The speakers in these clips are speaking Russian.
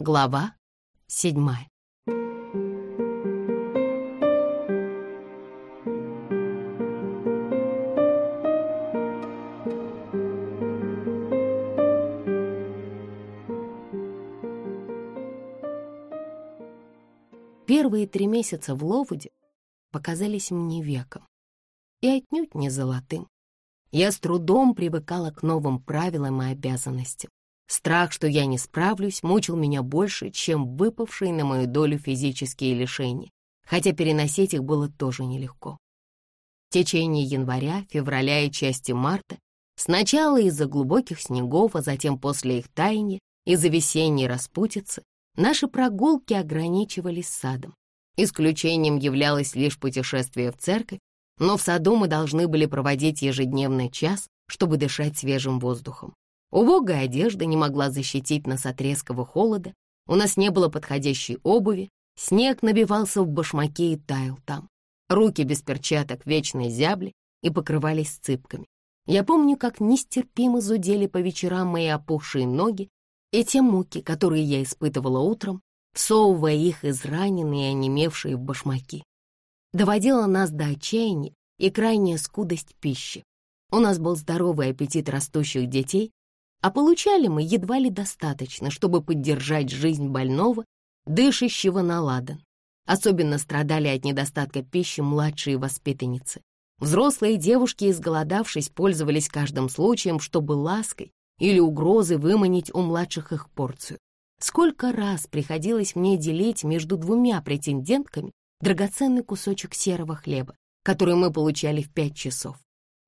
Глава седьмая. Первые три месяца в Ловуде показались мне веком и отнюдь не золотым. Я с трудом привыкала к новым правилам и обязанностям. Страх, что я не справлюсь, мучил меня больше, чем выпавшие на мою долю физические лишения, хотя переносить их было тоже нелегко. В течение января, февраля и части марта, сначала из-за глубоких снегов, а затем после их таяния, из-за весенней распутицы, наши прогулки ограничивались садом. Исключением являлось лишь путешествие в церковь, но в саду мы должны были проводить ежедневный час, чтобы дышать свежим воздухом. Убогая одежда не могла защитить нас от резкого холода, у нас не было подходящей обуви, снег набивался в башмаке и таял там. Руки без перчаток вечно зябли и покрывались цыпками. Я помню, как нестерпимо зудели по вечерам мои опухшие ноги и те муки, которые я испытывала утром, всовывая их израненные и онемевшие в башмаки. Доводила нас до отчаяния и крайняя скудость пищи. У нас был здоровый аппетит растущих детей, а получали мы едва ли достаточно, чтобы поддержать жизнь больного, дышащего на ладан. Особенно страдали от недостатка пищи младшие воспитанницы. Взрослые девушки, изголодавшись, пользовались каждым случаем, чтобы лаской или угрозой выманить у младших их порцию. Сколько раз приходилось мне делить между двумя претендентками драгоценный кусочек серого хлеба, который мы получали в пять часов.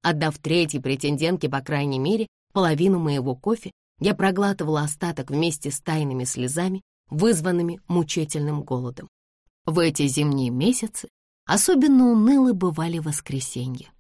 Отдав третьей претендентке, по крайней мере, Половину моего кофе я проглатывала остаток вместе с тайными слезами, вызванными мучительным голодом. В эти зимние месяцы особенно унылы бывали воскресенья.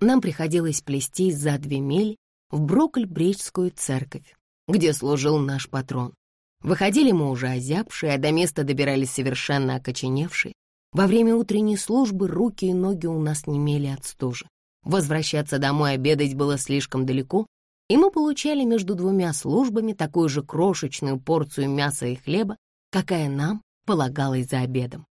Нам приходилось плестись за две мили в Брокль-Бриджскую церковь, где служил наш патрон. Выходили мы уже озябшие, а до места добирались совершенно окоченевшие. Во время утренней службы руки и ноги у нас немели от стужи. Возвращаться домой обедать было слишком далеко, и мы получали между двумя службами такую же крошечную порцию мяса и хлеба, какая нам полагалась за обедом.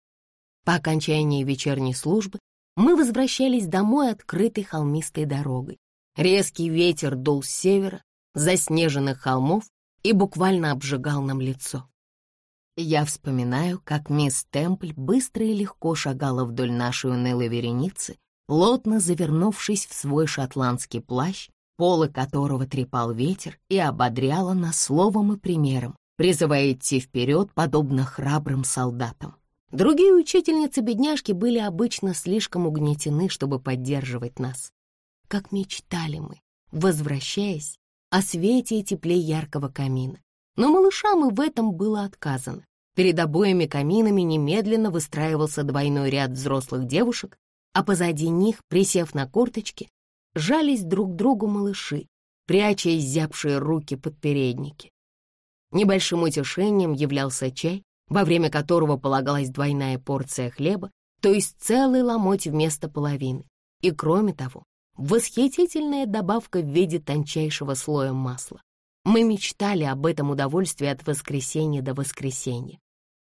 По окончании вечерней службы мы возвращались домой открытой холмистой дорогой. Резкий ветер дул с севера, заснеженных холмов и буквально обжигал нам лицо. Я вспоминаю, как мисс Темпль быстро и легко шагала вдоль нашей унылой вереницы, плотно завернувшись в свой шотландский плащ, полы которого трепал ветер и ободряла нас словом и примером, призывая идти вперед, подобно храбрым солдатам. Другие учительницы-бедняжки были обычно слишком угнетены, чтобы поддерживать нас. Как мечтали мы, возвращаясь, о свете и тепле яркого камина. Но малышам и в этом было отказано. Перед обоими каминами немедленно выстраивался двойной ряд взрослых девушек, а позади них, присев на корточки, жались друг другу малыши, пряча изябшие руки под передники. Небольшим утешением являлся чай, во время которого полагалась двойная порция хлеба, то есть целый ломоть вместо половины. И кроме того, восхитительная добавка в виде тончайшего слоя масла. Мы мечтали об этом удовольствии от воскресенья до воскресенья.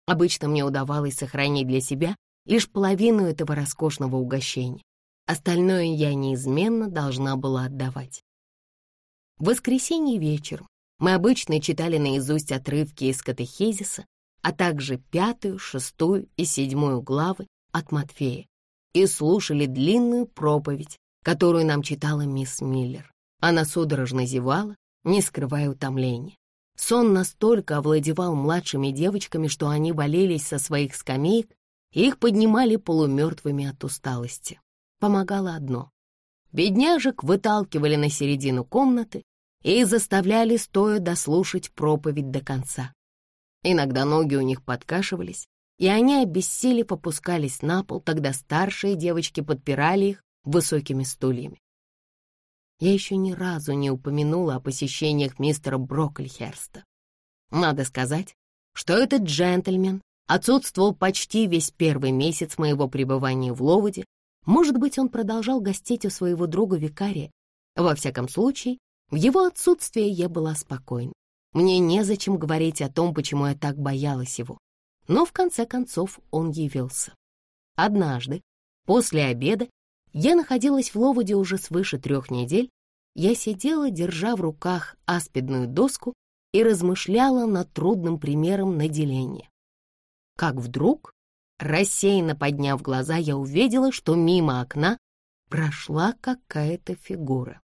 Обычно мне удавалось сохранить для себя лишь половину этого роскошного угощения. Остальное я неизменно должна была отдавать. В воскресенье вечером мы обычно читали наизусть отрывки из катехизиса, а также пятую, шестую и седьмую главы от Матфея и слушали длинную проповедь, которую нам читала мисс Миллер. Она судорожно зевала, не скрывая утомления. Сон настолько овладевал младшими девочками, что они валились со своих скамеек и их поднимали полумертвыми от усталости помогало одно. Бедняжек выталкивали на середину комнаты и заставляли стоя дослушать проповедь до конца. Иногда ноги у них подкашивались, и они, обессилев, опускались на пол, тогда старшие девочки подпирали их высокими стульями. Я еще ни разу не упомянула о посещениях мистера Броклихерста. Надо сказать, что этот джентльмен отсутствовал почти весь первый месяц моего пребывания в Ловуде может быть, он продолжал гостить у своего друга викария. Во всяком случае, в его отсутствие я была спокойна. Мне незачем говорить о том, почему я так боялась его. Но в конце концов он явился. Однажды, после обеда, я находилась в Ловоде уже свыше трех недель. Я сидела, держа в руках аспидную доску и размышляла над трудным примером наделения. Как вдруг, рассеянно подняв глаза, я увидела, что мимо окна прошла какая-то фигура.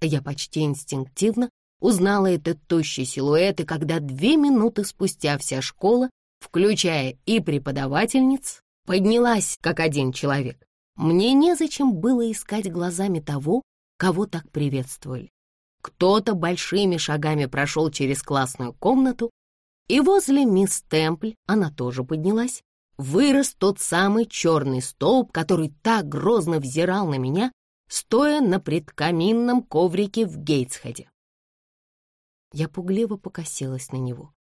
Я почти инстинктивно узнала этот тощий силуэт, и когда две минуты спустя вся школа, включая и преподавательниц, поднялась как один человек, мне незачем было искать глазами того, кого так приветствовали. Кто-то большими шагами прошел через классную комнату, и возле мисс Темпль, она тоже поднялась, вырос тот самый черный столб, который так грозно взирал на меня, стоя на предкаминном коврике в Гейтсхеде. Я пугливо покосилась на него.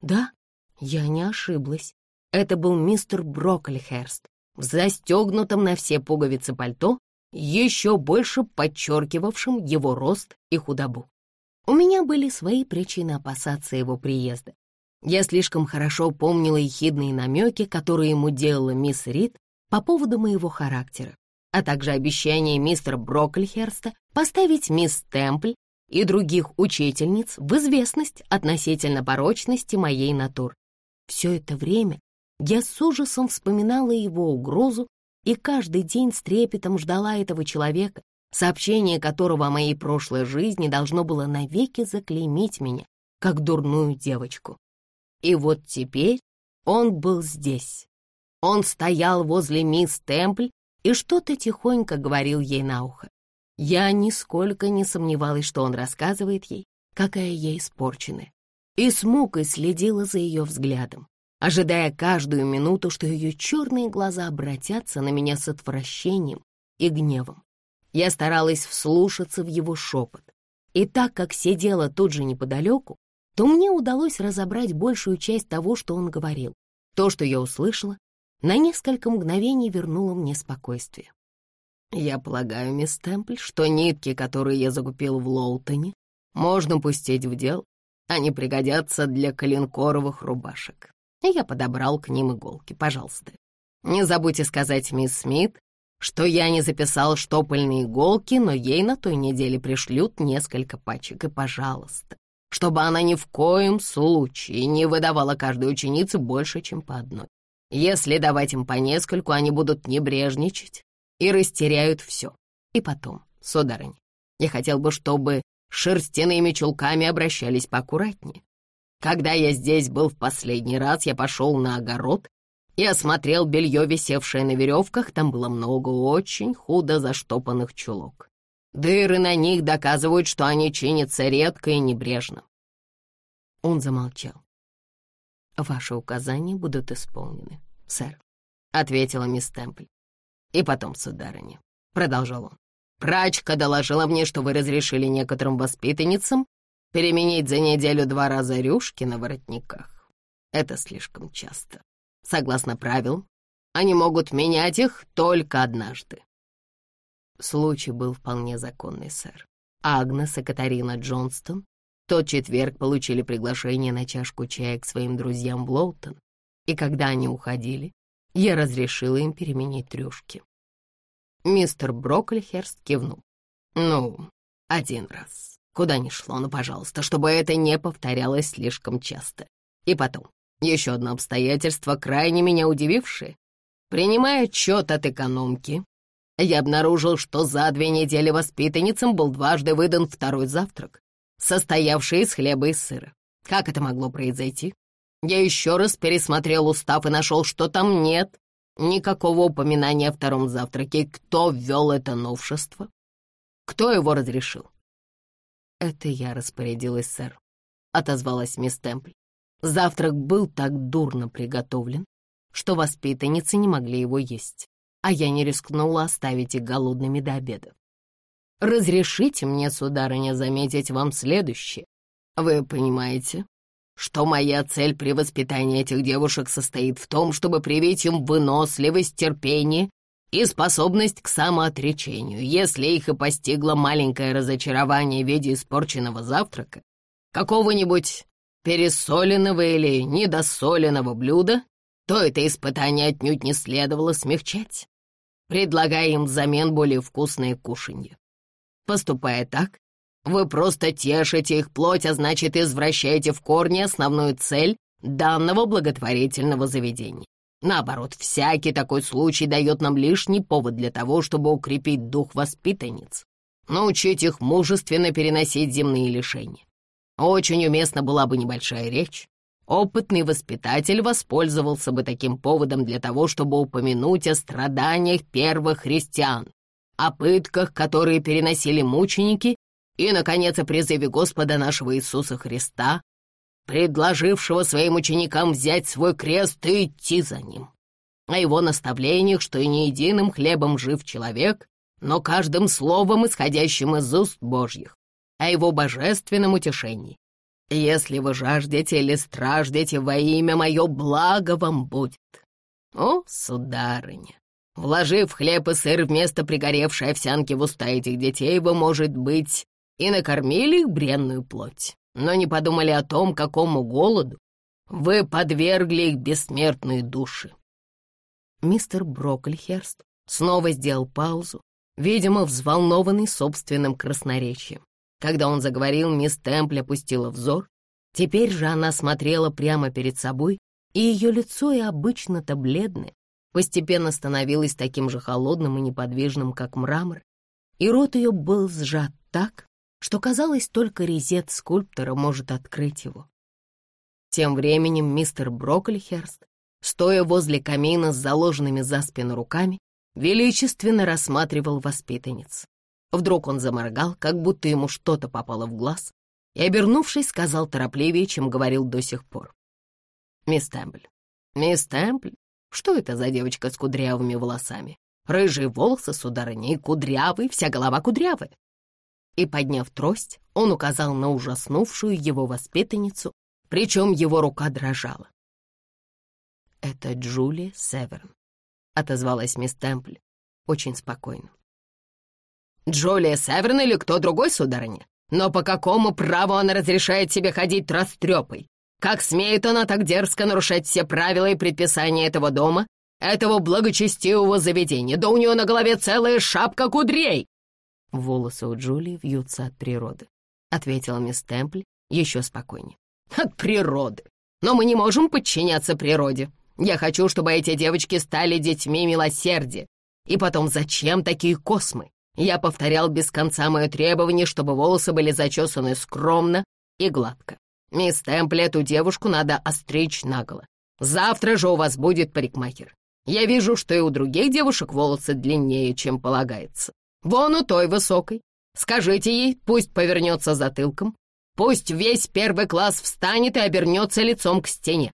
Да, я не ошиблась. Это был мистер Броккольхерст в застегнутом на все пуговицы пальто, еще больше подчеркивавшим его рост и худобу. У меня были свои причины опасаться его приезда. Я слишком хорошо помнила ехидные намеки, которые ему делала мисс Рид по поводу моего характера, а также обещание мистера Броклихерста поставить мисс Темпль и других учительниц в известность относительно порочности моей натуры. Все это время я с ужасом вспоминала его угрозу и каждый день с трепетом ждала этого человека, сообщение которого о моей прошлой жизни должно было навеки заклеймить меня, как дурную девочку. И вот теперь он был здесь. Он стоял возле мисс Темпль и что-то тихонько говорил ей на ухо. Я нисколько не сомневалась, что он рассказывает ей, какая я испорченная, и с мукой следила за ее взглядом, ожидая каждую минуту, что ее черные глаза обратятся на меня с отвращением и гневом. Я старалась вслушаться в его шепот, и так как сидела тут же неподалеку, то мне удалось разобрать большую часть того, что он говорил. То, что я услышала, на несколько мгновений вернуло мне спокойствие. «Я полагаю, мисс Темпль, что нитки, которые я закупил в Лоутоне, можно пустить в дел. Они пригодятся для коленкоровых рубашек. Я подобрал к ним иголки, пожалуйста. Не забудьте сказать мисс Смит, что я не записал штопольные иголки, но ей на той неделе пришлют несколько пачек, и пожалуйста, чтобы она ни в коем случае не выдавала каждой ученице больше, чем по одной. Если давать им по нескольку, они будут небрежничать и растеряют все. И потом, сударыня, я хотел бы, чтобы шерстяными чулками обращались поаккуратнее. Когда я здесь был в последний раз, я пошел на огород и осмотрел белье, висевшее на веревках. Там было много очень худо заштопанных чулок. Дыры на них доказывают, что они чинятся редко и небрежно. Он замолчал. «Ваши указания будут исполнены, сэр», — ответила мисс Темпль. «И потом, сударыня», — продолжал он, «прачка доложила мне, что вы разрешили некоторым воспитанницам переменить за неделю два раза рюшки на воротниках. Это слишком часто. Согласно правилам, они могут менять их только однажды. Случай был вполне законный, сэр. Агнес и Катарина Джонстон тот четверг получили приглашение на чашку чая к своим друзьям в Лоутон, и когда они уходили, я разрешила им переменить трюшки. Мистер Броклихерст кивнул. «Ну, один раз. Куда ни шло, ну, пожалуйста, чтобы это не повторялось слишком часто. И потом, еще одно обстоятельство, крайне меня удивившее. Принимая отчет от экономки, я обнаружил, что за две недели воспитанницам был дважды выдан второй завтрак, состоявший из хлеба и сыра. Как это могло произойти? Я еще раз пересмотрел устав и нашел, что там нет никакого упоминания о втором завтраке. Кто ввел это новшество? Кто его разрешил? «Это я распорядилась, сэр», — отозвалась мисс Темпль. Завтрак был так дурно приготовлен, что воспитанницы не могли его есть а я не рискнула оставить их голодными до обеда. Разрешите мне, сударыня, заметить вам следующее. Вы понимаете, что моя цель при воспитании этих девушек состоит в том, чтобы привить им выносливость, терпение и способность к самоотречению. Если их и постигло маленькое разочарование в виде испорченного завтрака, какого-нибудь пересоленного или недосоленного блюда, то это испытание отнюдь не следовало смягчать, предлагая им взамен более вкусное кушанье. Поступая так, вы просто тешите их плоть, а значит, извращаете в корни основную цель данного благотворительного заведения. Наоборот, всякий такой случай дает нам лишний повод для того, чтобы укрепить дух воспитанниц, научить их мужественно переносить земные лишения. Очень уместна была бы небольшая речь. Опытный воспитатель воспользовался бы таким поводом для того, чтобы упомянуть о страданиях первых христиан, о пытках, которые переносили мученики, и, наконец, о призыве Господа нашего Иисуса Христа, предложившего своим ученикам взять свой крест и идти за ним, о его наставлениях, что и не единым хлебом жив человек, но каждым словом, исходящим из уст Божьих о его божественном утешении. Если вы жаждете или страждете во имя мое, благо вам будет. О, сударыня, вложив хлеб и сыр вместо пригоревшей овсянки в уста этих детей, вы, может быть, и накормили их бренную плоть, но не подумали о том, какому голоду вы подвергли их бессмертные души. Мистер Броклихерст снова сделал паузу, видимо, взволнованный собственным красноречием. Когда он заговорил, мисс Темпль опустила взор. Теперь же она смотрела прямо перед собой, и ее лицо, и обычно-то бледное, постепенно становилось таким же холодным и неподвижным, как мрамор, и рот ее был сжат так, что, казалось, только резет скульптора может открыть его. Тем временем мистер Броклихерст, стоя возле камина с заложенными за спину руками, величественно рассматривал воспитанниц. Вдруг он заморгал, как будто ему что-то попало в глаз, и, обернувшись, сказал торопливее, чем говорил до сих пор. «Мисс Темпль, мисс Темпль, что это за девочка с кудрявыми волосами? Рыжие волосы, сударыня, и кудрявый, вся голова кудрявая». И, подняв трость, он указал на ужаснувшую его воспитанницу, причем его рука дрожала. «Это Джулия Северн», — отозвалась мисс Темпль очень спокойно. Джулия Северн или кто другой, сударыня? Но по какому праву она разрешает себе ходить растрепой? Как смеет она так дерзко нарушать все правила и предписания этого дома, этого благочестивого заведения? Да у нее на голове целая шапка кудрей!» «Волосы у Джулии вьются от природы», — ответила мисс Темпль еще спокойнее. «От природы! Но мы не можем подчиняться природе. Я хочу, чтобы эти девочки стали детьми милосердия. И потом, зачем такие космы? Я повторял без конца мое требование, чтобы волосы были зачесаны скромно и гладко. Мисс Темпли, эту девушку надо остричь наголо. Завтра же у вас будет парикмахер. Я вижу, что и у других девушек волосы длиннее, чем полагается. Вон у той высокой. Скажите ей, пусть повернется затылком. Пусть весь первый класс встанет и обернется лицом к стене.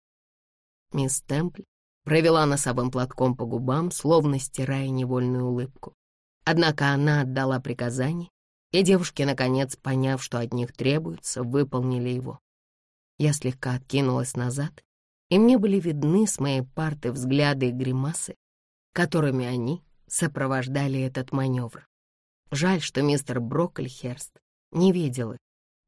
Мисс Темпли провела носовым платком по губам, словно стирая невольную улыбку. Однако она отдала приказание, и девушки, наконец, поняв, что от них требуется, выполнили его. Я слегка откинулась назад, и мне были видны с моей парты взгляды и гримасы, которыми они сопровождали этот маневр. Жаль, что мистер Брокльхерст не видел их.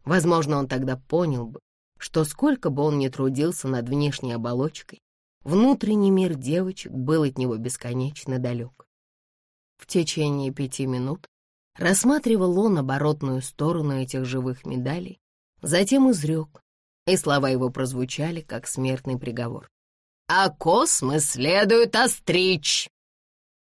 Возможно, он тогда понял бы, что сколько бы он ни трудился над внешней оболочкой, внутренний мир девочек был от него бесконечно далек. В течение пяти минут рассматривал он оборотную сторону этих живых медалей, затем изрек, и слова его прозвучали, как смертный приговор. «А космы следует остричь!»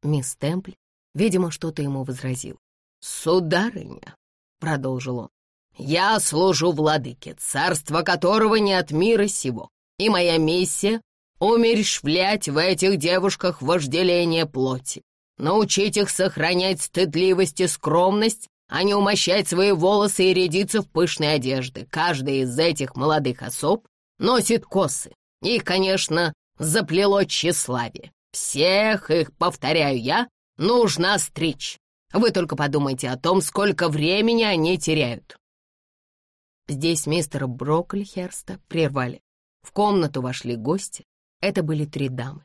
Мисс Темпль, видимо, что-то ему возразил. «Сударыня», — продолжил он, — «я служу владыке, царство которого не от мира сего, и моя миссия — умерщвлять в этих девушках вожделение плоти, Научить их сохранять стыдливость и скромность, а не умощать свои волосы и рядиться в пышной одежды. Каждая из этих молодых особ носит косы. Их, конечно, заплело тщеславие. Всех их, повторяю я, нужно стричь. Вы только подумайте о том, сколько времени они теряют. Здесь мистера Броклихерста прервали. В комнату вошли гости. Это были три дамы.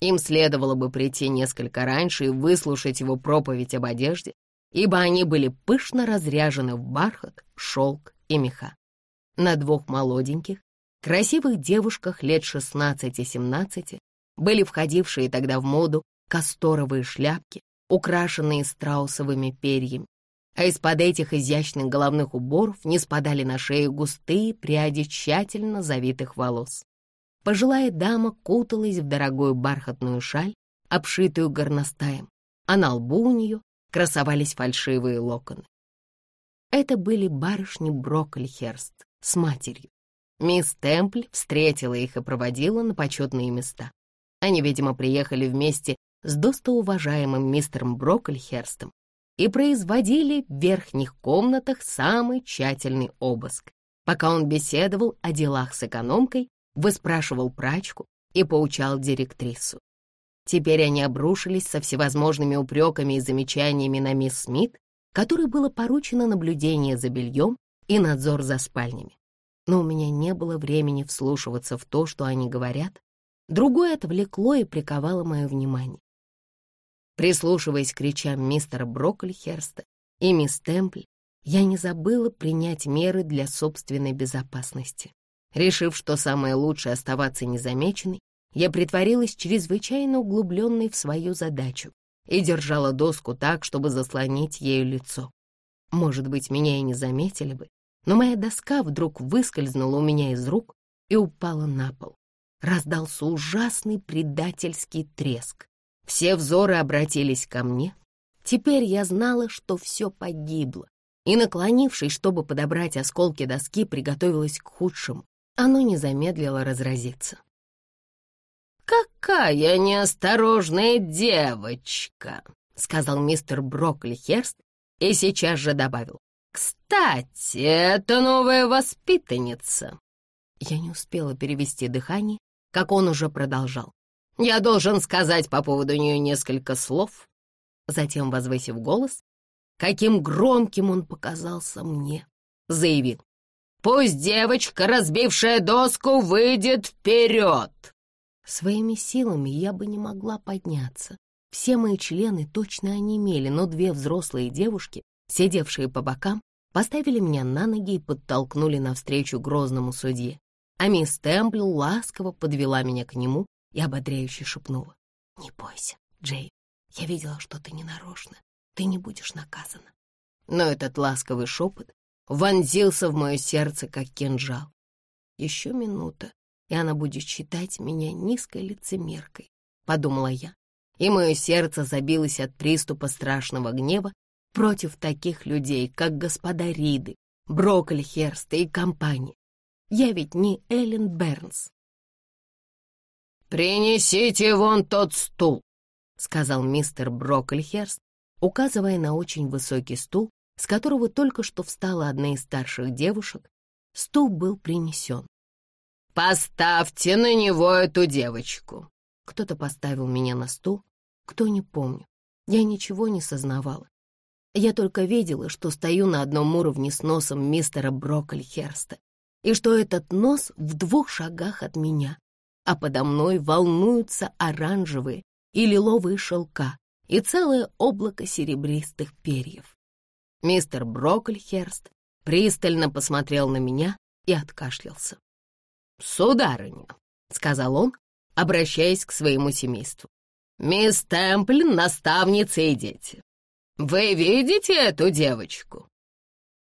Им следовало бы прийти несколько раньше и выслушать его проповедь об одежде, ибо они были пышно разряжены в бархат, шелк и меха. На двух молоденьких красивых девушках лет 16-17 были входившие тогда в моду касторовые шляпки, украшенные страусовыми перьями, а из-под этих изящных головных уборов не спадали на шею густые пряди тщательно завитых волос. Пожилая дама куталась в дорогую бархатную шаль, обшитую горностаем, а на лбу у нее красовались фальшивые локоны. Это были барышни Броккольхерст с матерью. Мисс Темпль встретила их и проводила на почетные места. Они, видимо, приехали вместе с достоуважаемым мистером Броккольхерстом и производили в верхних комнатах самый тщательный обыск. Пока он беседовал о делах с экономкой, выспрашивал прачку и поучал директрису. Теперь они обрушились со всевозможными упреками и замечаниями на мисс Смит, которой было поручено наблюдение за бельем и надзор за спальнями. Но у меня не было времени вслушиваться в то, что они говорят. Другое отвлекло и приковало мое внимание. Прислушиваясь к речам мистера Броккольхерста и мисс Темпли, я не забыла принять меры для собственной безопасности. Решив, что самое лучшее оставаться незамеченной, я притворилась чрезвычайно углубленной в свою задачу и держала доску так, чтобы заслонить ею лицо. Может быть, меня и не заметили бы, но моя доска вдруг выскользнула у меня из рук и упала на пол. Раздался ужасный предательский треск. Все взоры обратились ко мне. Теперь я знала, что все погибло, и, наклонившись, чтобы подобрать осколки доски, приготовилась к худшему. Оно не замедлило разразиться. «Какая неосторожная девочка!» — сказал мистер Брокколи Херст и сейчас же добавил. «Кстати, это новая воспитанница». Я не успела перевести дыхание, как он уже продолжал. «Я должен сказать по поводу нее несколько слов». Затем, возвысив голос, каким громким он показался мне, заявил. «Пусть девочка, разбившая доску, выйдет вперед!» Своими силами я бы не могла подняться. Все мои члены точно онемели, но две взрослые девушки, сидевшие по бокам, поставили меня на ноги и подтолкнули навстречу грозному судье. А мисс Темпл ласково подвела меня к нему и ободряюще шепнула. «Не бойся, Джей, я видела, что ты ненарочно, ты не будешь наказана». Но этот ласковый шепот вонзился в мое сердце, как кинжал. Еще минута, и она будет считать меня низкой лицемеркой, — подумала я, и мое сердце забилось от приступа страшного гнева против таких людей, как господа Риды, Брокколи Херста и компания. Я ведь не Эллен Бернс. «Принесите вон тот стул», — сказал мистер Броккольхерст, указывая на очень высокий стул, с которого только что встала одна из старших девушек. Стул был принесен. «Поставьте на него эту девочку!» Кто-то поставил меня на стул, кто не помню. Я ничего не сознавала. Я только видела, что стою на одном уровне с носом мистера Броккольхерста, и что этот нос в двух шагах от меня, а подо мной волнуются оранжевые и лиловые шелка и целое облако серебристых перьев. Мистер Броккольхерст пристально посмотрел на меня и откашлялся. «Сударыня», — сказал он, обращаясь к своему семейству, «мисс Темпль, наставница и дети. Вы видите эту девочку?»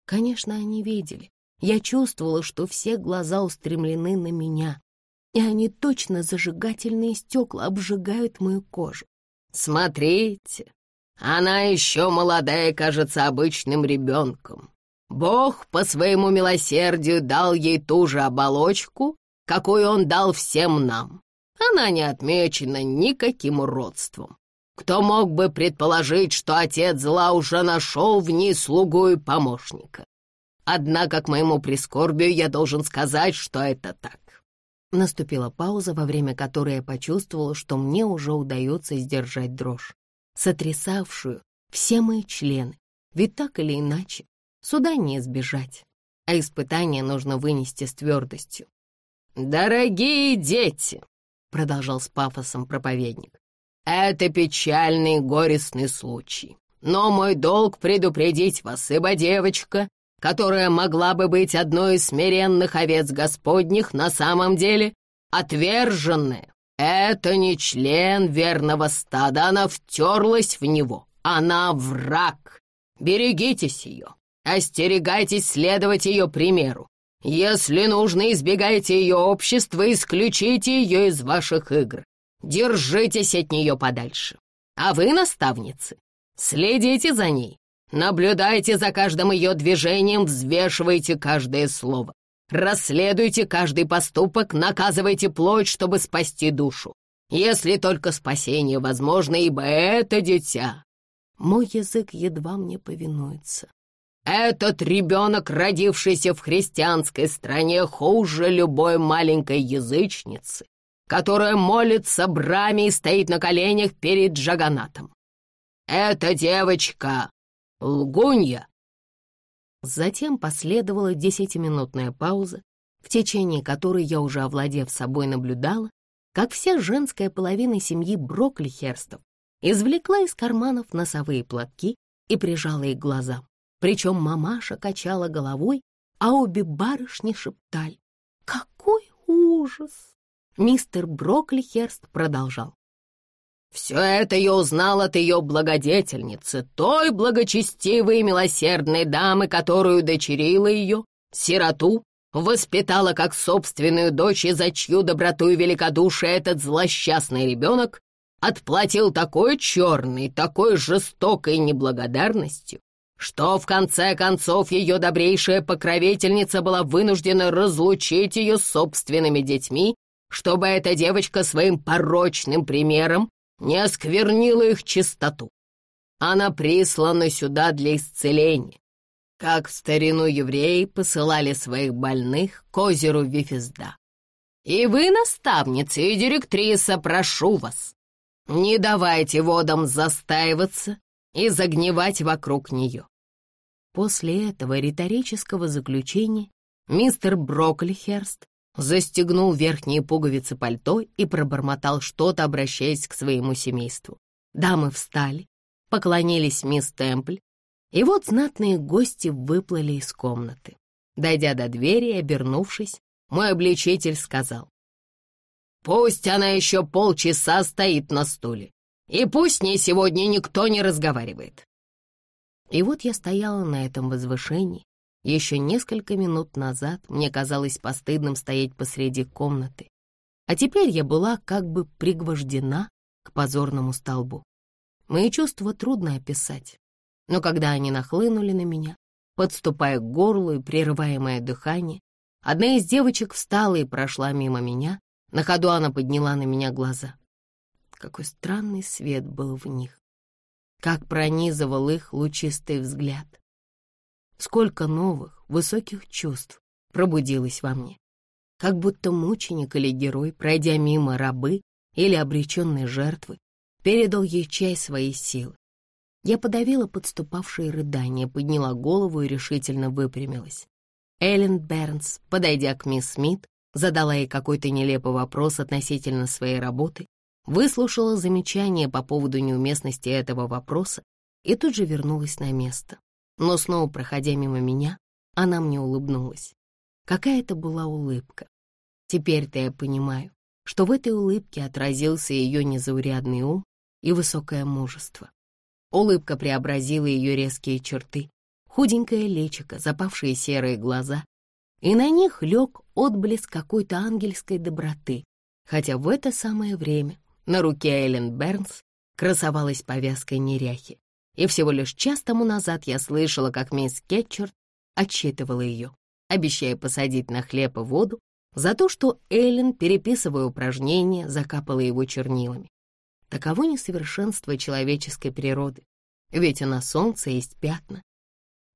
Конечно, они видели. Я чувствовала, что все глаза устремлены на меня, и они точно зажигательные стекла обжигают мою кожу. «Смотрите, она еще молодая, кажется, обычным ребенком. Бог по своему милосердию дал ей ту же оболочку, какую он дал всем нам. Она не отмечена никаким уродством. Кто мог бы предположить, что отец зла уже нашел в ней слугу и помощника? Однако, к моему прискорбию, я должен сказать, что это так. Наступила пауза, во время которой я почувствовала, что мне уже удается сдержать дрожь, сотрясавшую все мои члены. Ведь так или иначе, Суда не избежать, а испытание нужно вынести с твердостью. «Дорогие дети!» — продолжал с пафосом проповедник. «Это печальный горестный случай, но мой долг предупредить вас, ибо девочка, которая могла бы быть одной из смиренных овец Господних, на самом деле отверженная. Это не член верного стада, она втерлась в него. Она враг. Берегитесь ее, остерегайтесь следовать ее примеру. Если нужно, избегайте ее общества, исключите ее из ваших игр. Держитесь от нее подальше. А вы, наставницы, следите за ней. Наблюдайте за каждым ее движением, взвешивайте каждое слово. Расследуйте каждый поступок, наказывайте плоть, чтобы спасти душу. Если только спасение возможно, ибо это дитя. Мой язык едва мне повинуется. Этот ребенок, родившийся в христианской стране, хуже любой маленькой язычницы, которая молится браме и стоит на коленях перед Джаганатом. Эта девочка — лгунья. Затем последовала десятиминутная пауза, в течение которой я, уже овладев собой, наблюдала, как вся женская половина семьи Броклихерстов извлекла из карманов носовые платки и прижала их к глазам. Причем мамаша качала головой, а обе барышни шептали. «Какой ужас!» Мистер Броклихерст продолжал. «Все это я узнал от ее благодетельницы, той благочестивой и милосердной дамы, которую дочерила ее, сироту, воспитала как собственную дочь, и за чью доброту и великодушие этот злосчастный ребенок отплатил такой черной, такой жестокой неблагодарностью, что в конце концов ее добрейшая покровительница была вынуждена разлучить ее собственными детьми, чтобы эта девочка своим порочным примером не осквернила их чистоту. Она прислана сюда для исцеления, как в старину евреи посылали своих больных к озеру Вифезда. И вы, наставница и директриса, прошу вас, не давайте водам застаиваться и загнивать вокруг нее. После этого риторического заключения мистер Броклихерст застегнул верхние пуговицы пальто и пробормотал что-то, обращаясь к своему семейству. Дамы встали, поклонились мисс Темпль, и вот знатные гости выплыли из комнаты. Дойдя до двери и обернувшись, мой обличитель сказал, «Пусть она еще полчаса стоит на стуле, и пусть с ней сегодня никто не разговаривает. И вот я стояла на этом возвышении. Еще несколько минут назад мне казалось постыдным стоять посреди комнаты. А теперь я была как бы пригвождена к позорному столбу. Мои чувства трудно описать. Но когда они нахлынули на меня, подступая к горлу и прерывая мое дыхание, одна из девочек встала и прошла мимо меня. На ходу она подняла на меня глаза. Какой странный свет был в них как пронизывал их лучистый взгляд. Сколько новых, высоких чувств пробудилось во мне. Как будто мученик или герой, пройдя мимо рабы или обреченной жертвы, передал ей часть своей силы. Я подавила подступавшие рыдания, подняла голову и решительно выпрямилась. Эллен Бернс, подойдя к мисс Смит, задала ей какой-то нелепый вопрос относительно своей работы выслушала замечание по поводу неуместности этого вопроса и тут же вернулась на место. Но снова, проходя мимо меня, она мне улыбнулась. Какая это была улыбка. Теперь-то я понимаю, что в этой улыбке отразился ее незаурядный ум и высокое мужество. Улыбка преобразила ее резкие черты, худенькое личико, запавшие серые глаза, и на них лег отблеск какой-то ангельской доброты, хотя в это самое время на руке Эллен Бернс красовалась повязка неряхи, и всего лишь час тому назад я слышала, как мисс Кетчерт отчитывала ее, обещая посадить на хлеб и воду за то, что Эллен, переписывая упражнения, закапала его чернилами. Таково несовершенство человеческой природы, ведь и на солнце есть пятна.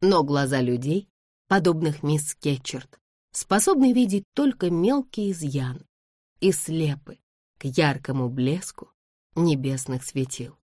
Но глаза людей, подобных мисс Кетчерт, способны видеть только мелкие изъяны и слепы к яркому блеску небесных светил.